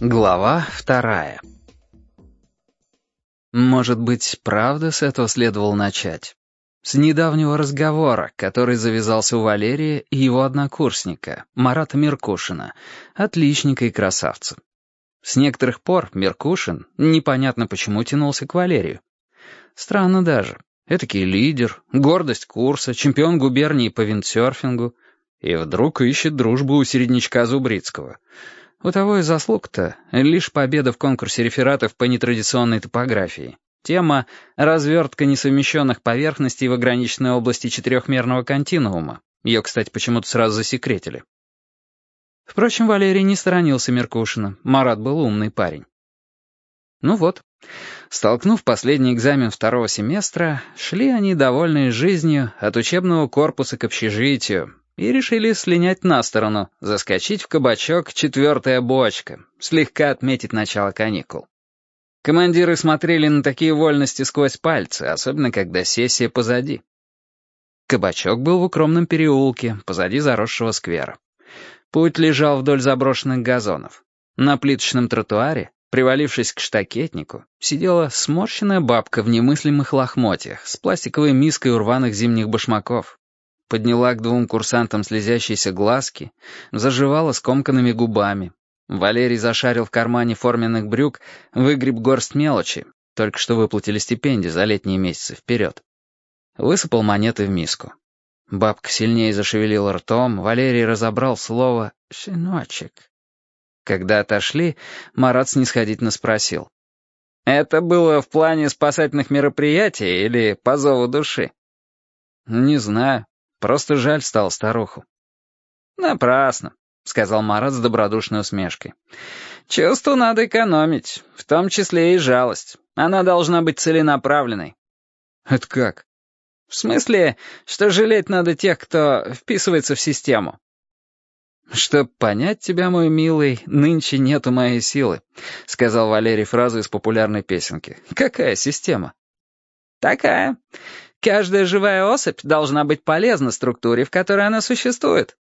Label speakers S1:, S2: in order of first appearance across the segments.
S1: Глава вторая Может быть, правда с этого следовало начать? С недавнего разговора, который завязался у Валерия и его однокурсника, Марата Меркушина, отличника и красавца. С некоторых пор Меркушин непонятно почему тянулся к Валерию. Странно даже. Этакий лидер, гордость курса, чемпион губернии по виндсерфингу. И вдруг ищет дружбу у середнячка Зубрицкого — у того и заслуг-то лишь победа в конкурсе рефератов по нетрадиционной топографии. Тема «Развертка несовмещенных поверхностей в ограниченной области четырехмерного континуума». Ее, кстати, почему-то сразу засекретили. Впрочем, Валерий не сторонился Меркушина. Марат был умный парень. Ну вот, столкнув последний экзамен второго семестра, шли они, довольные жизнью, от учебного корпуса к общежитию, и решили слинять на сторону, заскочить в кабачок «Четвертая бочка», слегка отметить начало каникул. Командиры смотрели на такие вольности сквозь пальцы, особенно когда сессия позади. Кабачок был в укромном переулке, позади заросшего сквера. Путь лежал вдоль заброшенных газонов. На плиточном тротуаре, привалившись к штакетнику, сидела сморщенная бабка в немыслимых лохмотьях с пластиковой миской у рваных зимних башмаков, подняла к двум курсантам слезящиеся глазки, заживала скомканными губами. Валерий зашарил в кармане форменных брюк, выгреб горсть мелочи, только что выплатили стипендию за летние месяцы вперед. Высыпал монеты в миску. Бабка сильнее зашевелила ртом, Валерий разобрал слово «щеночек». Когда отошли, Марат снисходительно спросил. «Это было в плане спасательных мероприятий или по зову души?» «Не знаю. Просто жаль стал старуху. «Напрасно», — сказал Марат с добродушной усмешкой. «Чувству надо экономить, в том числе и жалость. Она должна быть целенаправленной». «Это как?»
S2: «В смысле, что жалеть надо тех, кто вписывается в систему».
S1: «Чтоб понять тебя, мой милый, нынче нету моей силы», — сказал Валерий фразу из популярной песенки. «Какая система?»
S2: «Такая. Каждая живая особь должна быть полезна структуре, в которой она существует.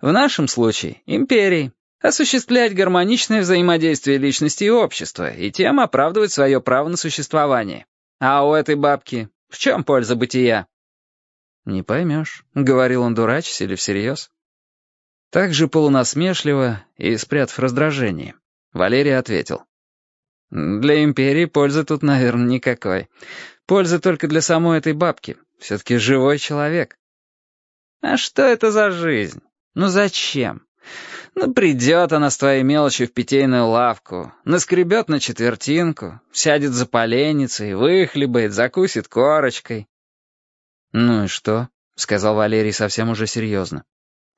S2: В нашем случае — империи. Осуществлять гармоничное взаимодействие личности и общества, и тем оправдывать свое право на существование. А у этой бабки в чем польза бытия?
S1: «Не поймешь», — говорил он дурачись или всерьез. Так же полунасмешливо и спрятав раздражение, Валерий ответил. «Для империи пользы тут, наверное, никакой. Польза только для самой этой бабки. Все-таки живой человек.
S2: А что это за жизнь? Ну зачем? Ну придет она с твоей мелочью в питейную лавку, наскребет на четвертинку, сядет за поленницей, выхлебает, закусит корочкой.
S1: «Ну и что?» — сказал Валерий совсем уже серьезно.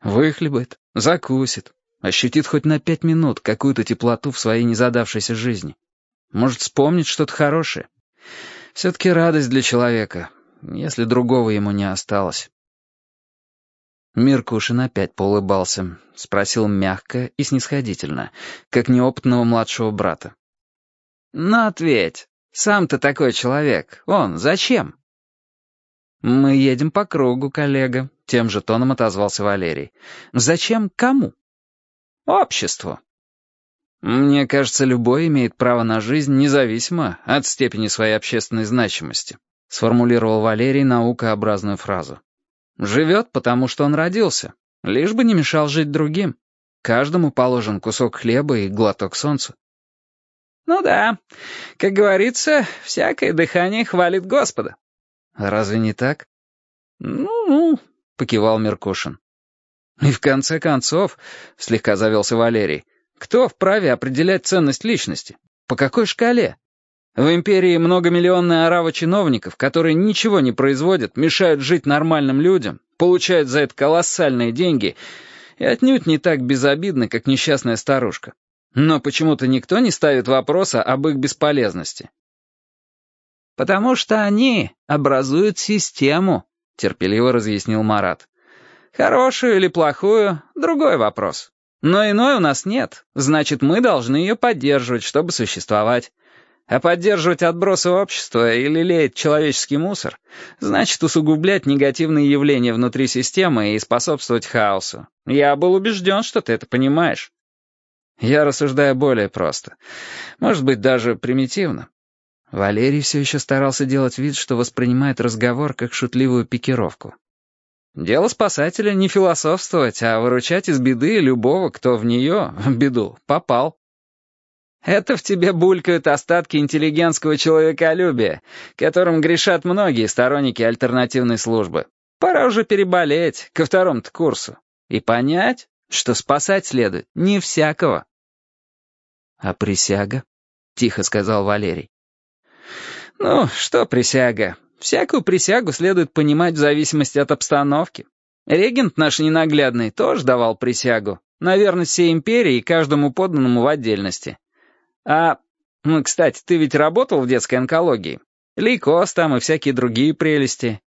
S1: «Выхлебает, закусит, ощутит хоть на пять минут какую-то теплоту в своей незадавшейся жизни. Может, вспомнить что-то хорошее. Все-таки радость для человека, если другого ему не осталось. Миркушин опять поулыбался, спросил мягко и снисходительно, как неопытного младшего брата.
S2: «Ну ответь, сам ты такой человек, он зачем?»
S1: «Мы едем по кругу, коллега», — тем же тоном отозвался Валерий. «Зачем кому?»
S2: «Обществу».
S1: «Мне кажется, любой имеет право на жизнь независимо от степени своей общественной значимости», сформулировал Валерий наукообразную фразу. «Живет, потому что он родился, лишь бы не мешал жить другим. Каждому положен кусок хлеба и глоток солнца».
S2: «Ну да, как говорится, всякое дыхание хвалит Господа».
S1: «Разве не так?»
S2: «Ну-ну», — покивал Меркушин.
S1: «И в конце концов», — слегка завелся Валерий, — кто вправе определять ценность личности? По какой шкале? В империи многомиллионная орава чиновников, которые ничего не производят, мешают жить нормальным людям, получают за это колоссальные деньги и отнюдь не так безобидны, как несчастная старушка. Но почему-то никто не ставит вопроса об их бесполезности.
S2: «Потому что они образуют систему», — терпеливо разъяснил Марат. «Хорошую или плохую — другой вопрос. Но иной у нас нет, значит, мы должны ее поддерживать, чтобы существовать. А поддерживать отбросы общества или леять человеческий мусор значит усугублять негативные явления внутри системы и способствовать хаосу. Я был убежден, что ты это понимаешь. Я рассуждаю более просто. Может быть, даже примитивно. Валерий все еще старался делать вид, что воспринимает разговор как шутливую пикировку. Дело спасателя не философствовать, а выручать из беды любого, кто в нее, в беду, попал. Это в тебе булькают остатки интеллигентского человеколюбия, которым грешат многие сторонники альтернативной службы. Пора уже переболеть ко второму-то курсу и понять, что спасать следует не всякого.
S1: «А присяга?» — тихо сказал Валерий.
S2: «Ну, что присяга? Всякую присягу следует понимать в зависимости от обстановки. Регент наш ненаглядный тоже давал присягу, на верность всей империи и каждому подданному в отдельности. А, ну, кстати, ты ведь работал в детской онкологии? Лейкоз там и всякие другие прелести.